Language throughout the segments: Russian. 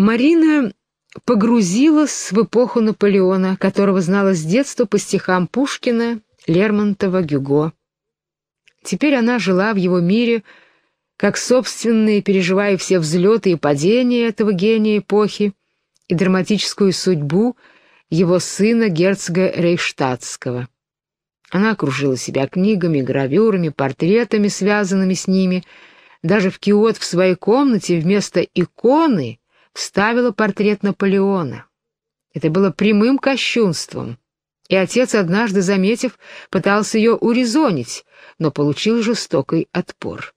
Марина погрузилась в эпоху Наполеона, которого знала с детства по стихам Пушкина, Лермонтова, Гюго. Теперь она жила в его мире, как собственные, переживая все взлеты и падения этого гения эпохи и драматическую судьбу его сына, герцога Рейхштадтского. Она окружила себя книгами, гравюрами, портретами, связанными с ними. Даже в киот в своей комнате вместо иконы вставила портрет Наполеона. Это было прямым кощунством, и отец, однажды заметив, пытался ее урезонить, но получил жестокий отпор.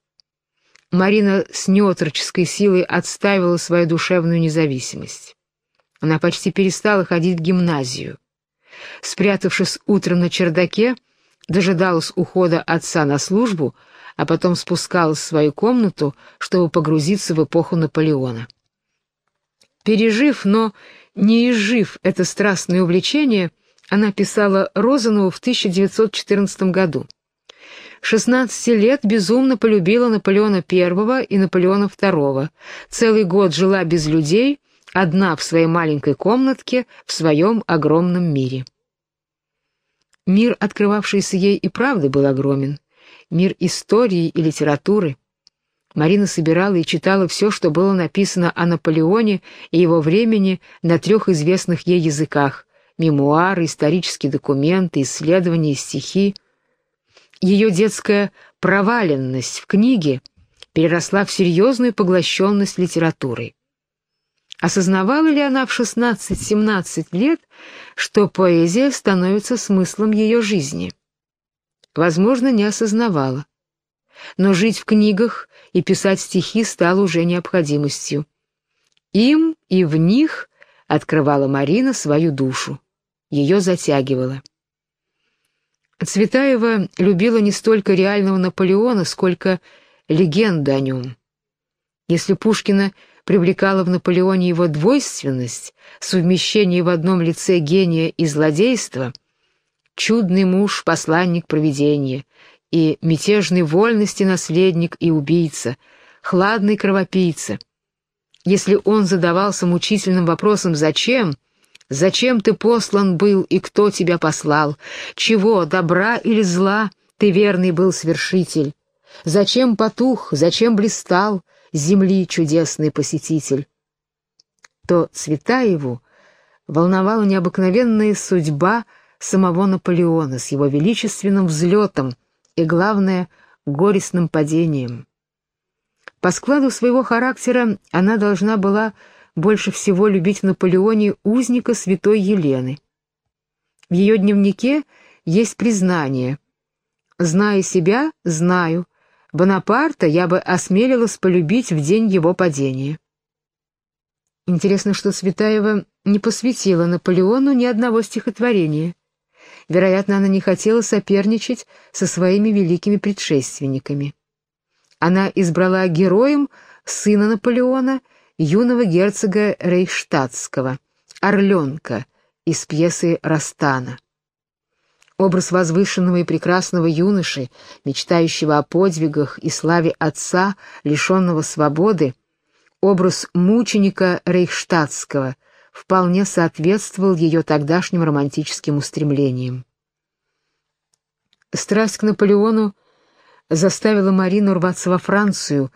Марина с неотроческой силой отстаивала свою душевную независимость. Она почти перестала ходить в гимназию. Спрятавшись утром на чердаке, дожидалась ухода отца на службу, а потом спускалась в свою комнату, чтобы погрузиться в эпоху Наполеона. Пережив, но не изжив это страстное увлечение, она писала Розанову в 1914 году. 16 лет безумно полюбила Наполеона I и Наполеона II. Целый год жила без людей, одна в своей маленькой комнатке в своем огромном мире. Мир, открывавшийся ей, и правда был огромен. Мир истории и литературы — Марина собирала и читала все, что было написано о Наполеоне и его времени на трех известных ей языках — мемуары, исторические документы, исследования, стихи. Ее детская проваленность в книге переросла в серьезную поглощенность литературой. Осознавала ли она в 16-17 лет, что поэзия становится смыслом ее жизни? Возможно, не осознавала. Но жить в книгах и писать стихи стало уже необходимостью. Им и в них открывала Марина свою душу, ее затягивала. Цветаева любила не столько реального Наполеона, сколько легенду о нем. Если Пушкина привлекала в Наполеоне его двойственность, совмещение в одном лице гения и злодейства, чудный муж, посланник провидения, и мятежной вольности наследник и убийца, хладный кровопийца. Если он задавался мучительным вопросом «Зачем?», «Зачем ты послан был и кто тебя послал? Чего, добра или зла, ты верный был свершитель? Зачем потух, зачем блистал, земли чудесный посетитель?» То Цветаеву волновала необыкновенная судьба самого Наполеона с его величественным взлетом, и, главное, горестным падением. По складу своего характера она должна была больше всего любить в Наполеоне узника святой Елены. В ее дневнике есть признание «Зная себя, знаю. Бонапарта я бы осмелилась полюбить в день его падения». Интересно, что Цветаева не посвятила Наполеону ни одного стихотворения. Вероятно, она не хотела соперничать со своими великими предшественниками. Она избрала героем сына Наполеона, юного герцога Рейхштадтского, Орленка, из пьесы Растана. Образ возвышенного и прекрасного юноши, мечтающего о подвигах и славе отца, лишенного свободы, образ мученика Рейхштадтского — вполне соответствовал ее тогдашним романтическим устремлениям. Страсть к Наполеону заставила Марину рваться во Францию,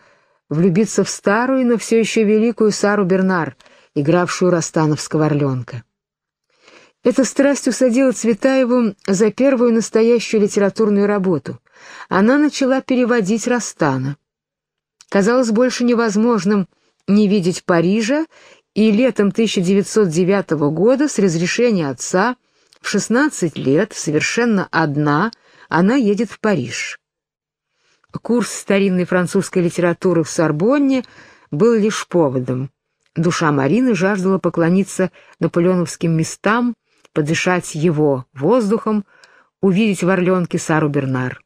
влюбиться в старую, но все еще великую Сару Бернар, игравшую Ростановского орленка. Эта страсть усадила Цветаеву за первую настоящую литературную работу. Она начала переводить Ростана. Казалось больше невозможным не видеть Парижа и летом 1909 года с разрешения отца в 16 лет, совершенно одна, она едет в Париж. Курс старинной французской литературы в Сорбонне был лишь поводом. Душа Марины жаждала поклониться наполеоновским местам, подышать его воздухом, увидеть в Орленке Сару Бернар.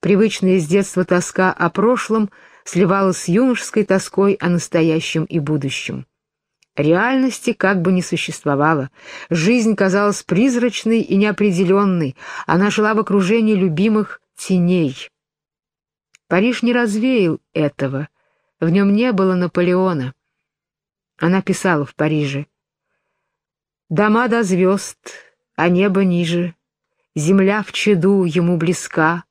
Привычная с детства тоска о прошлом сливалась с юношеской тоской о настоящем и будущем. Реальности как бы не существовало. Жизнь казалась призрачной и неопределенной. Она жила в окружении любимых теней. Париж не развеял этого. В нем не было Наполеона. Она писала в Париже. «Дома до звезд, а небо ниже, земля в чаду ему близка,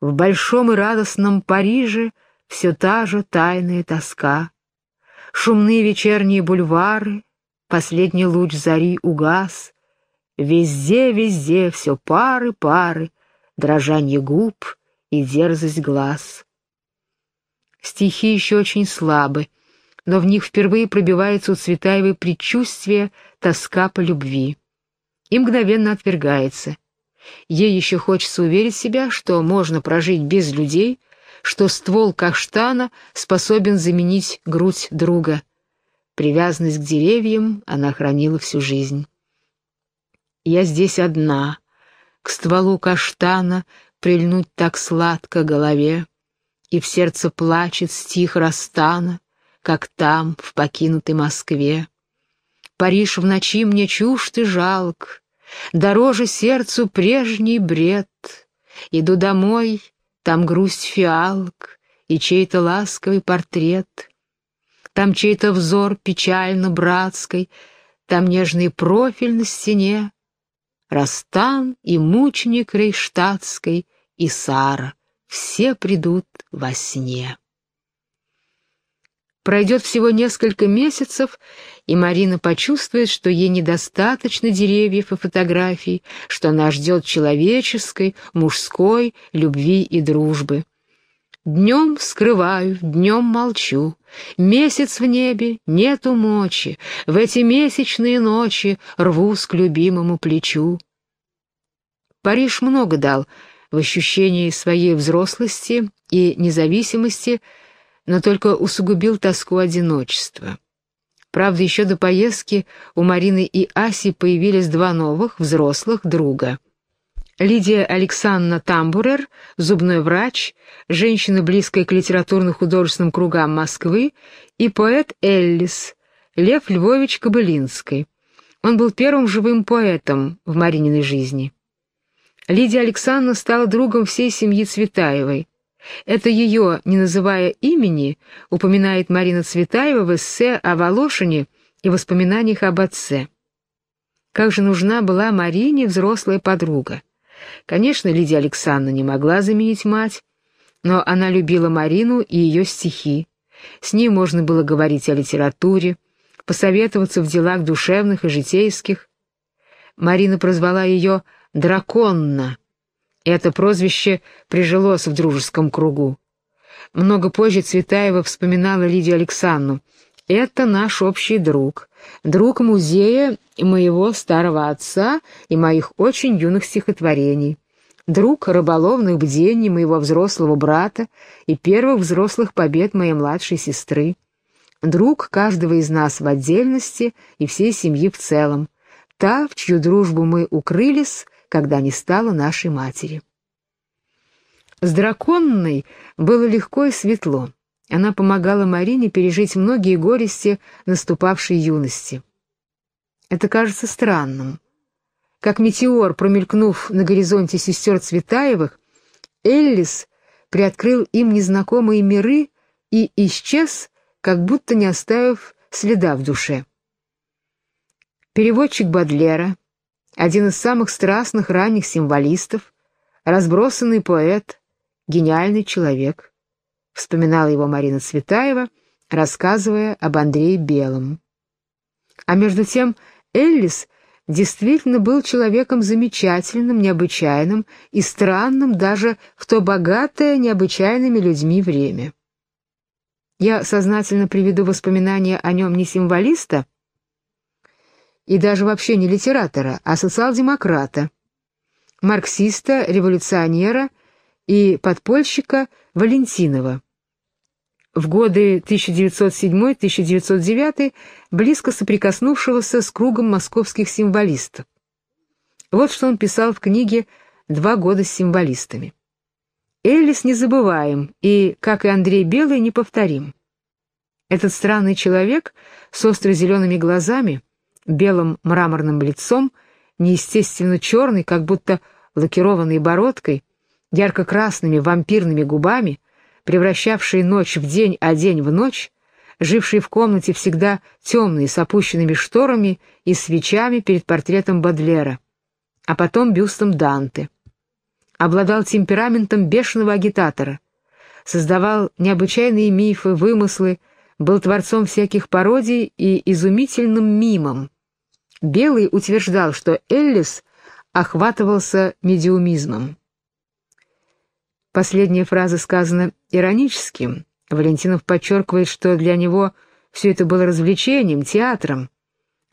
в большом и радостном Париже все та же тайная тоска. Шумные вечерние бульвары, последний луч зари угас, везде, везде все пары, пары, дрожанье губ и дерзость глаз. Стихи еще очень слабы, но в них впервые пробивается у Цветаевой предчувствие, тоска по любви. И мгновенно отвергается. Ей еще хочется уверить себя, что можно прожить без людей, что ствол каштана способен заменить грудь друга. Привязанность к деревьям она хранила всю жизнь. «Я здесь одна, к стволу каштана прильнуть так сладко голове, и в сердце плачет стих Растана, как там, в покинутой Москве. Париж в ночи мне чужд и жалк, дороже сердцу прежний бред. Иду домой, там грусть фиалок и чей-то ласковый портрет. Там чей-то взор печально братской, там нежный профиль на стене. Растан и мученик Рейштадтской, и Сара, все придут во сне. Пройдет всего несколько месяцев, и Марина почувствует, что ей недостаточно деревьев и фотографий, что она ждет человеческой, мужской любви и дружбы. Днем скрываю, днем молчу, месяц в небе, нету мочи, в эти месячные ночи рвусь к любимому плечу. Париж много дал в ощущении своей взрослости и независимости, но только усугубил тоску одиночества. Правда, еще до поездки у Марины и Аси появились два новых, взрослых друга. Лидия Александровна Тамбурер, зубной врач, женщина, близкая к литературно-художественным кругам Москвы, и поэт Эллис, Лев Львович Кобылинский. Он был первым живым поэтом в Марининой жизни. Лидия Александровна стала другом всей семьи Цветаевой. Это ее, не называя имени, упоминает Марина Цветаева в эссе о Волошине и воспоминаниях об отце. Как же нужна была Марине взрослая подруга. Конечно, Лидия Александровна не могла заменить мать, но она любила Марину и ее стихи. С ней можно было говорить о литературе, посоветоваться в делах душевных и житейских. Марина прозвала ее «драконна», это прозвище прижилось в дружеском кругу. Много позже Цветаева вспоминала Лидию Александровну. «Это наш общий друг, друг музея моего старого отца и моих очень юных стихотворений, друг рыболовных бдений моего взрослого брата и первых взрослых побед моей младшей сестры, друг каждого из нас в отдельности и всей семьи в целом, та, в чью дружбу мы укрылись, когда не стало нашей матери. С драконной было легко и светло. Она помогала Марине пережить многие горести наступавшей юности. Это кажется странным. Как метеор, промелькнув на горизонте сестер Цветаевых, Эллис приоткрыл им незнакомые миры и исчез, как будто не оставив следа в душе. Переводчик Бадлера, один из самых страстных ранних символистов, разбросанный поэт, гениальный человек, вспоминала его Марина Цветаева, рассказывая об Андрее Белом. А между тем Эллис действительно был человеком замечательным, необычайным и странным даже в то богатое необычайными людьми время. Я сознательно приведу воспоминания о нем не символиста, и даже вообще не литератора, а социал-демократа, марксиста, революционера и подпольщика Валентинова. В годы 1907-1909 близко соприкоснувшегося с кругом московских символистов. Вот что он писал в книге «Два года с символистами». Эллис незабываем и, как и Андрей Белый, неповторим. Этот странный человек с остро-зелеными глазами — белым мраморным лицом, неестественно черный, как будто лакированной бородкой, ярко-красными вампирными губами, превращавший ночь в день, а день в ночь, живший в комнате всегда темной, с опущенными шторами и свечами перед портретом Бадлера, а потом бюстом Данте. Обладал темпераментом бешеного агитатора, создавал необычайные мифы, вымыслы, был творцом всяких пародий и изумительным мимом. Белый утверждал, что Эллис охватывался медиумизмом. Последняя фраза сказана ироническим. Валентинов подчеркивает, что для него все это было развлечением, театром.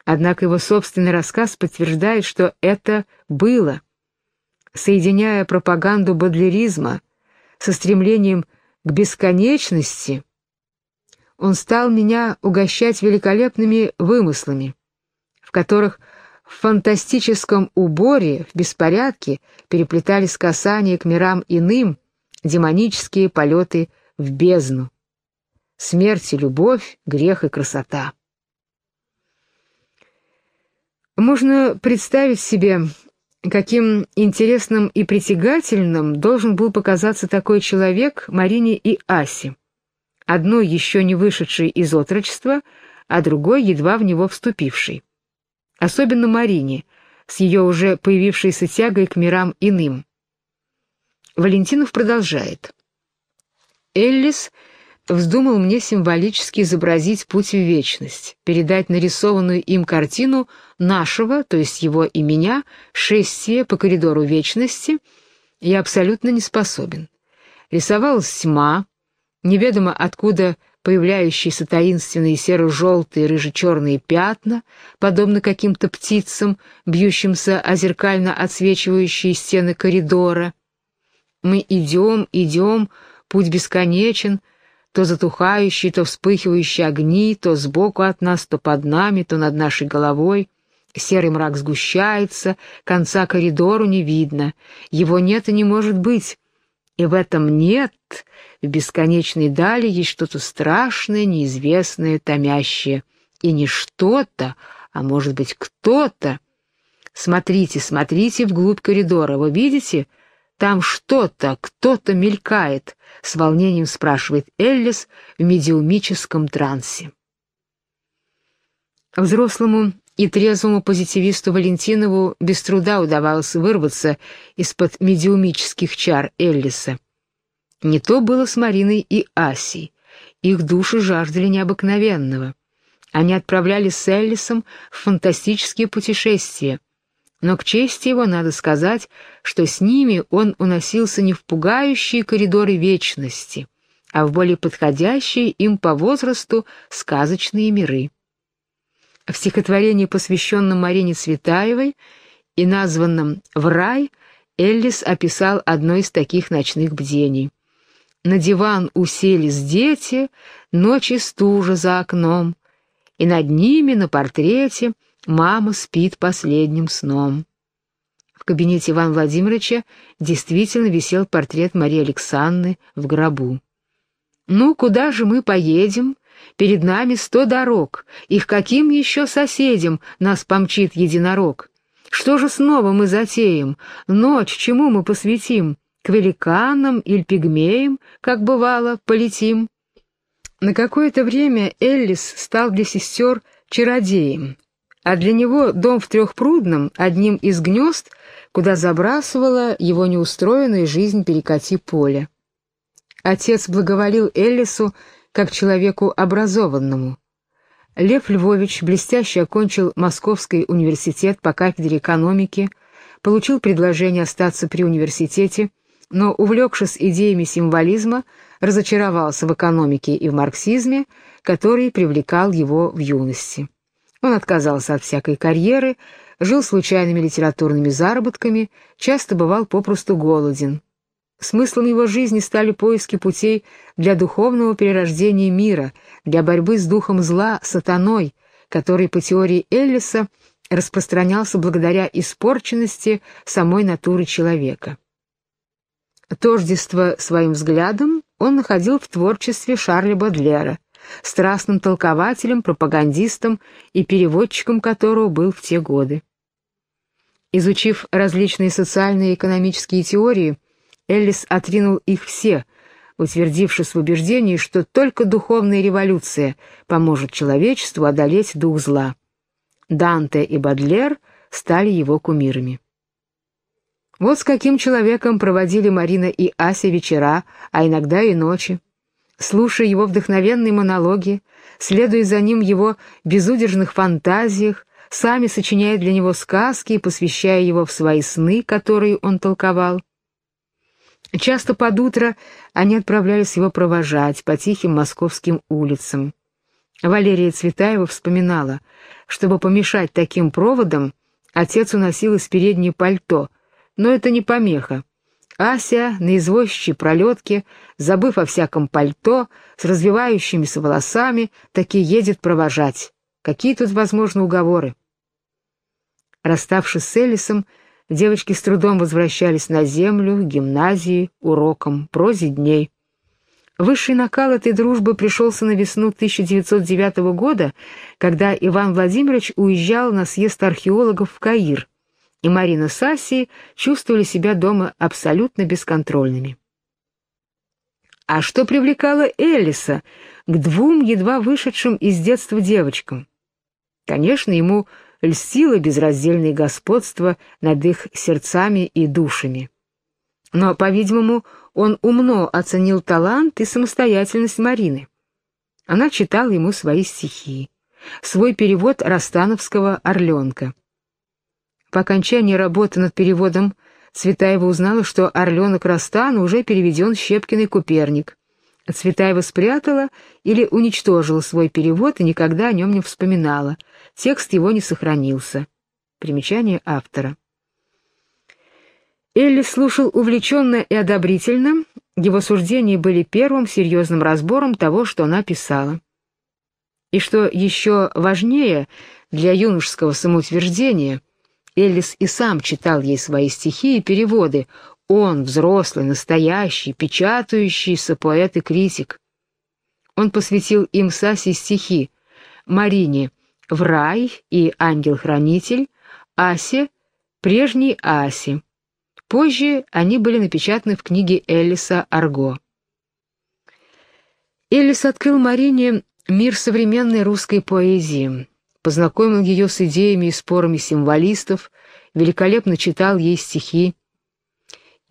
Однако его собственный рассказ подтверждает, что это было. Соединяя пропаганду бодлеризма со стремлением к бесконечности, он стал меня угощать великолепными вымыслами, в которых в фантастическом уборе, в беспорядке переплетались касания к мирам иным, демонические полеты в бездну. Смерть и любовь, грех и красота. Можно представить себе, каким интересным и притягательным должен был показаться такой человек Марине и Асе, одной еще не вышедшей из отрочества, а другой едва в него вступившей. Особенно Марине, с ее уже появившейся тягой к мирам иным. Валентинов продолжает. Эллис вздумал мне символически изобразить путь в вечность, передать нарисованную им картину нашего, то есть его и меня, шествия по коридору вечности, я абсолютно не способен. Рисовалась тьма, неведомо откуда появляющиеся таинственные серо-желтые рыже-черные пятна, подобно каким-то птицам, бьющимся о зеркально отсвечивающие стены коридора. Мы идем, идем, путь бесконечен, то затухающие, то вспыхивающие огни, то сбоку от нас, то под нами, то над нашей головой. Серый мрак сгущается, конца коридору не видно, его нет и не может быть. И в этом «нет» в бесконечной дали есть что-то страшное, неизвестное, томящее. И не что-то, а может быть кто-то. Смотрите, смотрите вглубь коридора, вы видите? Там что-то, кто-то мелькает, с волнением спрашивает Эллис в медиумическом трансе. Взрослому и трезвому позитивисту Валентинову без труда удавалось вырваться из-под медиумических чар Эллиса. Не то было с Мариной и Асей. Их души жаждали необыкновенного. Они отправлялись с Эллисом в фантастические путешествия. Но к чести его надо сказать, что с ними он уносился не в пугающие коридоры вечности, а в более подходящие им по возрасту сказочные миры. В стихотворении, посвященном Марине Цветаевой и названном «В рай», Эллис описал одно из таких ночных бдений. На диван уселись дети, ночи стужа за окном, и над ними на портрете мама спит последним сном. В кабинете Ивана Владимировича действительно висел портрет Марии Александры в гробу. «Ну, куда же мы поедем? Перед нами сто дорог, их каким еще соседям нас помчит единорог? Что же снова мы затеем? Ночь чему мы посвятим? К великанам или пигмеям, как бывало, полетим?» На какое-то время Эллис стал для сестер чародеем, а для него дом в Трехпрудном — одним из гнезд, куда забрасывала его неустроенная жизнь перекати поля. Отец благоволил Эллису как человеку образованному. Лев Львович блестяще окончил Московский университет по кафедре экономики, получил предложение остаться при университете, но, увлекшись идеями символизма, разочаровался в экономике и в марксизме, который привлекал его в юности. Он отказался от всякой карьеры, жил случайными литературными заработками, часто бывал попросту голоден. Смыслом его жизни стали поиски путей для духовного перерождения мира, для борьбы с духом зла, сатаной, который, по теории Эллиса, распространялся благодаря испорченности самой натуры человека. Тождество своим взглядом он находил в творчестве Шарля Бодлера – страстным толкователем, пропагандистом и переводчиком которого был в те годы. Изучив различные социальные и экономические теории, Эллис отринул их все, утвердившись в убеждении, что только духовная революция поможет человечеству одолеть дух зла. Данте и Бадлер стали его кумирами. Вот с каким человеком проводили Марина и Ася вечера, а иногда и ночи. Слушая его вдохновенные монологи, следуя за ним его безудержных фантазиях, сами сочиняя для него сказки и посвящая его в свои сны, которые он толковал. Часто под утро они отправлялись его провожать по тихим московским улицам. Валерия Цветаева вспоминала, чтобы помешать таким проводам, отец уносил из передней пальто, но это не помеха. Ася на извозчей пролетке, забыв о всяком пальто, с развивающимися волосами, таки едет провожать. Какие тут возможны уговоры? Расставшись с Элисом, девочки с трудом возвращались на землю, гимназии, урокам, прозе дней. Высший накал этой дружбы пришелся на весну 1909 года, когда Иван Владимирович уезжал на съезд археологов в Каир, и Марина с Асей чувствовали себя дома абсолютно бесконтрольными. А что привлекало Эллиса к двум едва вышедшим из детства девочкам? Конечно, ему льстило безраздельное господство над их сердцами и душами. Но, по-видимому, он умно оценил талант и самостоятельность Марины. Она читала ему свои стихи, свой перевод Ростановского «Орленка». По окончании работы над переводом Цветаева узнала, что «Орленок Ростана» уже переведен Щепкиной «Куперник». Цветаева спрятала или уничтожила свой перевод и никогда о нем не вспоминала. Текст его не сохранился. Примечание автора. Элли слушал увлеченно и одобрительно, его суждения были первым серьезным разбором того, что она писала. И что еще важнее для юношеского самоутверждения, Эллис и сам читал ей свои стихи и переводы, он, взрослый, настоящий, печатающийся поэт и критик. Он посвятил им Сасе стихи Марине «В рай» и «Ангел-хранитель», Асе «Прежней Асе». Позже они были напечатаны в книге Эллиса «Арго». Эллис открыл Марине мир современной русской поэзии, познакомил ее с идеями и спорами символистов, великолепно читал ей стихи,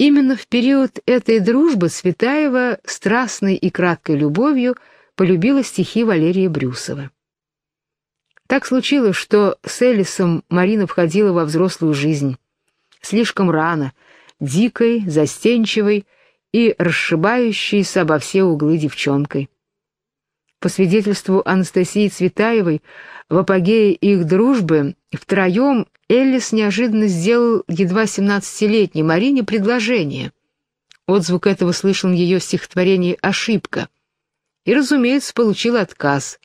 Именно в период этой дружбы Цветаева страстной и краткой любовью полюбила стихи Валерия Брюсова. Так случилось, что с Элисом Марина входила во взрослую жизнь. Слишком рано, дикой, застенчивой и расшибающейся обо все углы девчонкой. По свидетельству Анастасии Цветаевой, в апогее их дружбы втроем Эллис неожиданно сделал едва семнадцатилетней Марине предложение. Отзвук этого слышал в ее стихотворении «Ошибка». И, разумеется, получил отказ.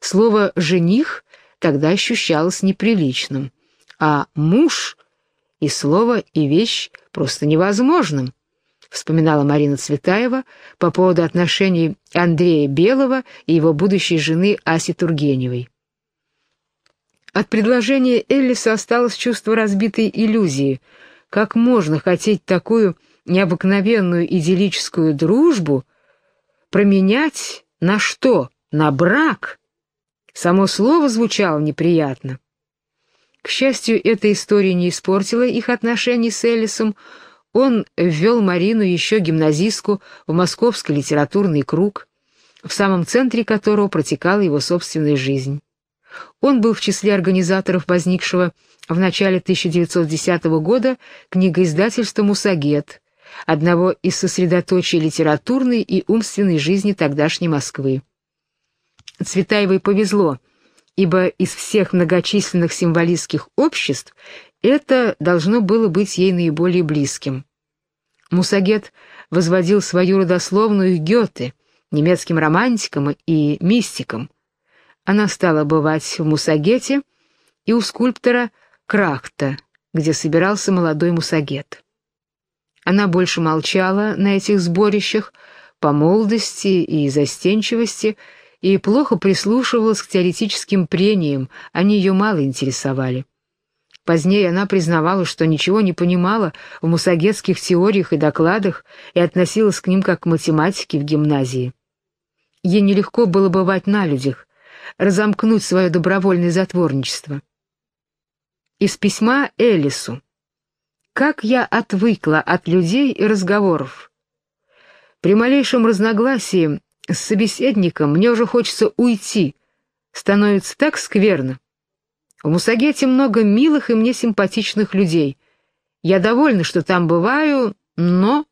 Слово «жених» тогда ощущалось неприличным, а «муж» и слово, и вещь просто невозможным, вспоминала Марина Цветаева по поводу отношений Андрея Белого и его будущей жены Аси Тургеневой. От предложения Эллиса осталось чувство разбитой иллюзии. Как можно хотеть такую необыкновенную идиллическую дружбу променять на что? На брак? Само слово звучало неприятно. К счастью, эта история не испортила их отношений с Эллисом. Он ввел Марину, еще гимназистку, в московский литературный круг, в самом центре которого протекала его собственная жизнь. Он был в числе организаторов возникшего в начале 1910 года книгоиздательства «Мусагет», одного из сосредоточий литературной и умственной жизни тогдашней Москвы. Цветаевой повезло, ибо из всех многочисленных символистских обществ это должно было быть ей наиболее близким. Мусагет возводил свою родословную Гёте, немецким романтиком и мистиком, она стала бывать в Мусагете и у скульптора Крахта, где собирался молодой Мусагет. Она больше молчала на этих сборищах по молодости и застенчивости и плохо прислушивалась к теоретическим прениям, они ее мало интересовали. Позднее она признавала, что ничего не понимала в мусагетских теориях и докладах и относилась к ним как к математике в гимназии. Ей нелегко было бывать на людях, разомкнуть свое добровольное затворничество. Из письма Элису. «Как я отвыкла от людей и разговоров. При малейшем разногласии с собеседником мне уже хочется уйти, становится так скверно. В Мусагете много милых и мне симпатичных людей. Я довольна, что там бываю, но...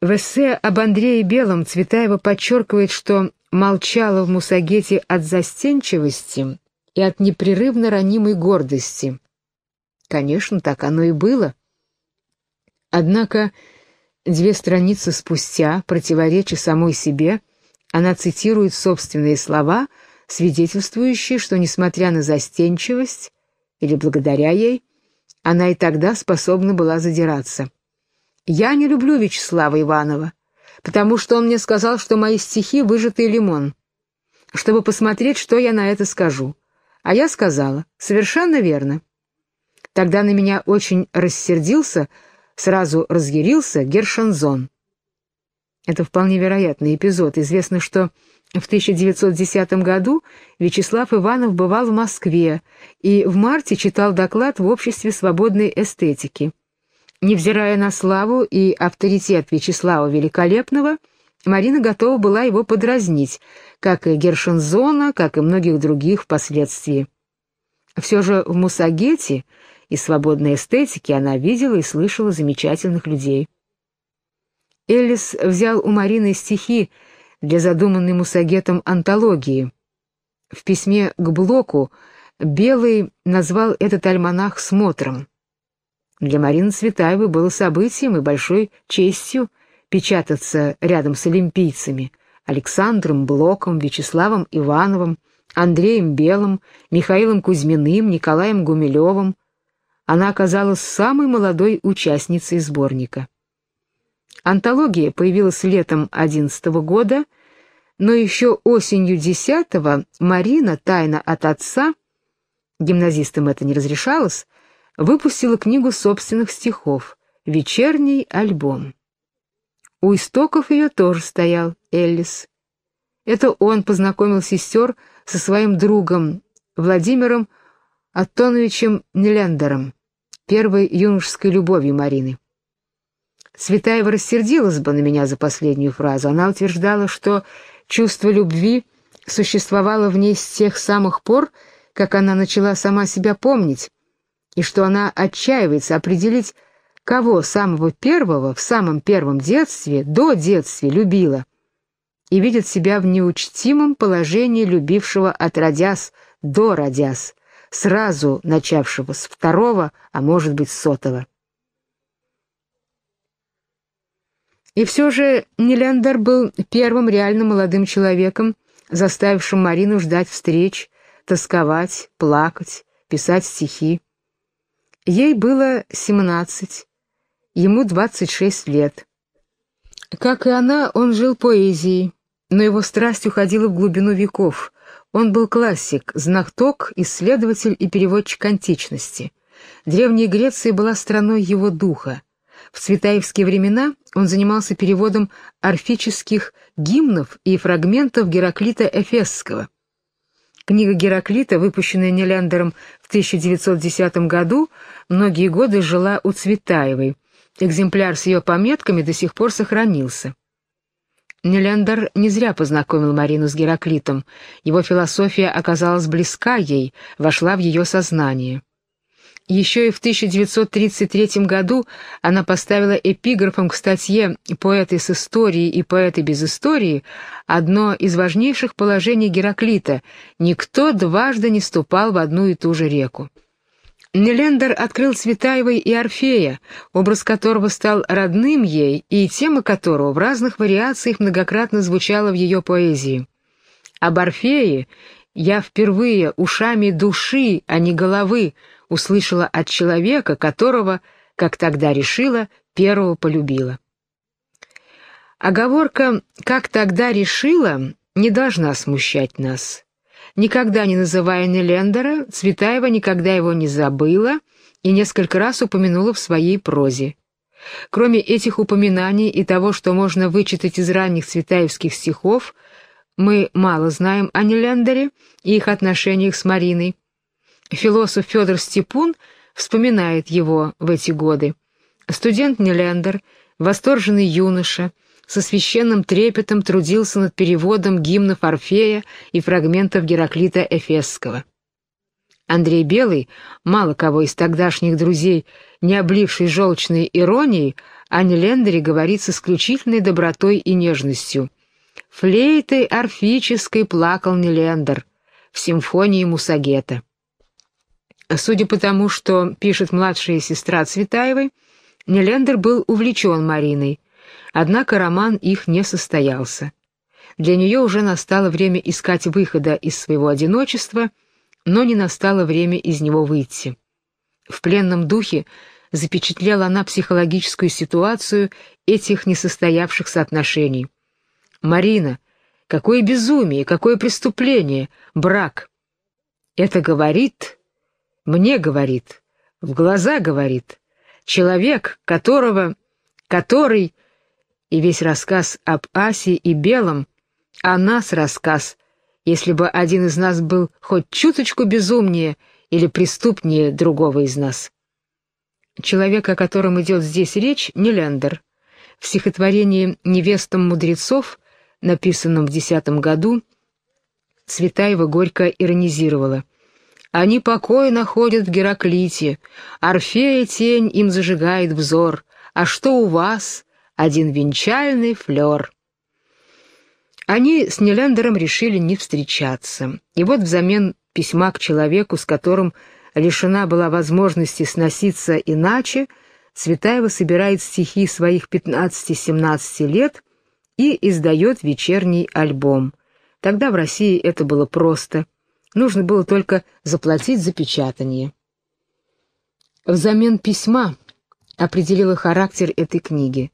В эссе об Андрее Белом Цветаева подчеркивает, что молчала в Мусагете от застенчивости и от непрерывно ранимой гордости. Конечно, так оно и было. Однако две страницы спустя, противоречия самой себе, она цитирует собственные слова — свидетельствующие, что, несмотря на застенчивость, или благодаря ей, она и тогда способна была задираться. «Я не люблю Вячеслава Иванова, потому что он мне сказал, что мои стихи — выжатый лимон, чтобы посмотреть, что я на это скажу. А я сказала, совершенно верно. Тогда на меня очень рассердился, сразу разъярился Гершанзон. Это вполне вероятный эпизод. Известно, что в 1910 году Вячеслав Иванов бывал в Москве и в марте читал доклад в Обществе свободной эстетики. Невзирая на славу и авторитет Вячеслава Великолепного, Марина готова была его подразнить, как и Гершензона, как и многих других впоследствии. Все же в Мусагете и свободной эстетике она видела и слышала замечательных людей. Эллис взял у Марины стихи, для задуманной Мусагетом антологии. В письме к Блоку Белый назвал этот альманах «смотром». Для Марины Цветаевой было событием и большой честью печататься рядом с олимпийцами Александром Блоком, Вячеславом Ивановым, Андреем Белым, Михаилом Кузьминым, Николаем Гумилевым. Она оказалась самой молодой участницей сборника. Антология появилась летом 11 года, но еще осенью 10 Марина, тайно от отца, гимназистам это не разрешалось, выпустила книгу собственных стихов «Вечерний альбом». У истоков ее тоже стоял Эллис. Это он познакомил сестер со своим другом Владимиром Аттоновичем Нелендером, первой юношеской любовью Марины. Цветаева рассердилась бы на меня за последнюю фразу. Она утверждала, что чувство любви существовало в ней с тех самых пор, как она начала сама себя помнить, и что она отчаивается определить, кого самого первого в самом первом детстве, до детства, любила, и видит себя в неучтимом положении любившего отродясь до родясь, сразу начавшего с второго, а может быть, сотого. И все же Нелендер был первым реально молодым человеком, заставившим Марину ждать встреч, тосковать, плакать, писать стихи. Ей было семнадцать, ему двадцать шесть лет. Как и она, он жил поэзией, но его страсть уходила в глубину веков. Он был классик, знаток, исследователь и переводчик античности. Древняя Греция была страной его духа. В цветаевские времена он занимался переводом орфических гимнов и фрагментов Гераклита Эфесского. Книга Гераклита, выпущенная Нелендером в 1910 году, многие годы жила у Цветаевой. Экземпляр с ее пометками до сих пор сохранился. Нелендер не зря познакомил Марину с Гераклитом. Его философия оказалась близка ей, вошла в ее сознание. Еще и в 1933 году она поставила эпиграфом к статье «Поэты с историей и поэты без истории» одно из важнейших положений Гераклита «Никто дважды не ступал в одну и ту же реку». Нелендер открыл Цветаевой и Орфея, образ которого стал родным ей и тема которого в разных вариациях многократно звучала в ее поэзии. Об Орфее я впервые ушами души, а не головы, услышала от человека, которого, как тогда решила, первого полюбила. Оговорка «как тогда решила» не должна смущать нас. Никогда не называя Нелендера, Цветаева никогда его не забыла и несколько раз упомянула в своей прозе. Кроме этих упоминаний и того, что можно вычитать из ранних цветаевских стихов, мы мало знаем о Нелендере и их отношениях с Мариной. Философ Федор Степун вспоминает его в эти годы. Студент Нелендер, восторженный юноша, со священным трепетом трудился над переводом гимнов Орфея и фрагментов Гераклита Эфесского. Андрей Белый, мало кого из тогдашних друзей, не обливший желчной иронией, о Нелендере говорит с исключительной добротой и нежностью. «Флейтой орфической плакал Нелендер в симфонии Мусагета». Судя по тому, что пишет младшая сестра Цветаевой, Нелендер был увлечен Мариной, однако роман их не состоялся. Для нее уже настало время искать выхода из своего одиночества, но не настало время из него выйти. В пленном духе запечатлела она психологическую ситуацию этих несостоявшихся отношений. «Марина, какое безумие, какое преступление, брак!» Это говорит, мне говорит, в глаза говорит, человек, которого, который, и весь рассказ об Асе и Белом, о нас рассказ, если бы один из нас был хоть чуточку безумнее или преступнее другого из нас. Человек, о котором идет здесь речь, не Лендер. В стихотворении «Невестам мудрецов», написанном в десятом году, Цветаева горько иронизировала. «Они покой находят в Гераклите, Орфея тень им зажигает взор, а что у вас? Один венчальный флер». Они с Нелендером решили не встречаться, и вот взамен письма к человеку, с которым лишена была возможности сноситься иначе, Цветаева собирает стихи своих 15-17 лет и издает вечерний альбом. Тогда в России это было просто. Нужно было только заплатить за печатание. Взамен письма определила характер этой книги.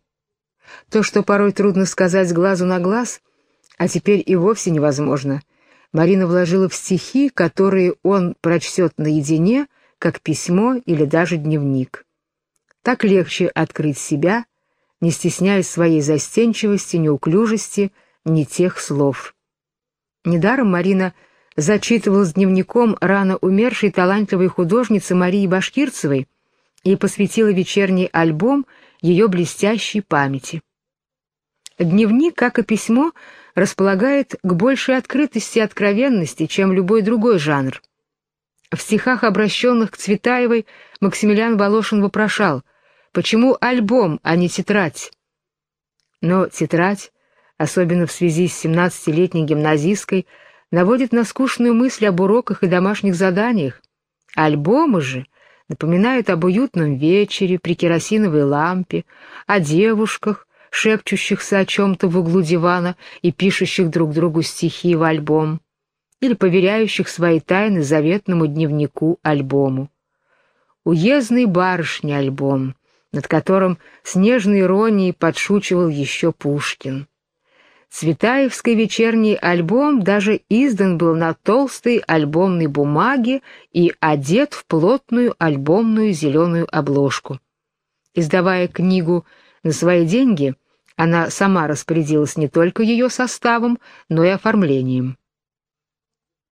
То, что порой трудно сказать глазу на глаз, а теперь и вовсе невозможно — Марина вложила в стихи, которые он прочтет наедине, как письмо или даже дневник. Так легче открыть себя, не стесняясь своей застенчивости, неуклюжести, не тех слов. Недаром Марина зачитывала с дневником рано умершей талантливой художницы Марии Башкирцевой и посвятила вечерний альбом ее блестящей памяти. Дневник, как и письмо, располагает к большей открытости и откровенности, чем любой другой жанр. В стихах, обращенных к Цветаевой, Максимилиан Волошин вопрошал, почему альбом, а не тетрадь? Но тетрадь, особенно в связи с 17-летней гимназисткой, наводит на скучную мысль об уроках и домашних заданиях. Альбомы же напоминают об уютном вечере при керосиновой лампе, о девушках, шепчущихся о чем-то в углу дивана и пишущих друг другу стихи в альбом, или поверяющих свои тайны заветному дневнику альбому. «Уездный барышня» альбом, над которым с нежной иронией подшучивал еще Пушкин. Цветаевский вечерний альбом даже издан был на толстой альбомной бумаге и одет в плотную альбомную зеленую обложку. Издавая книгу на свои деньги она сама распорядилась не только ее составом, но и оформлением.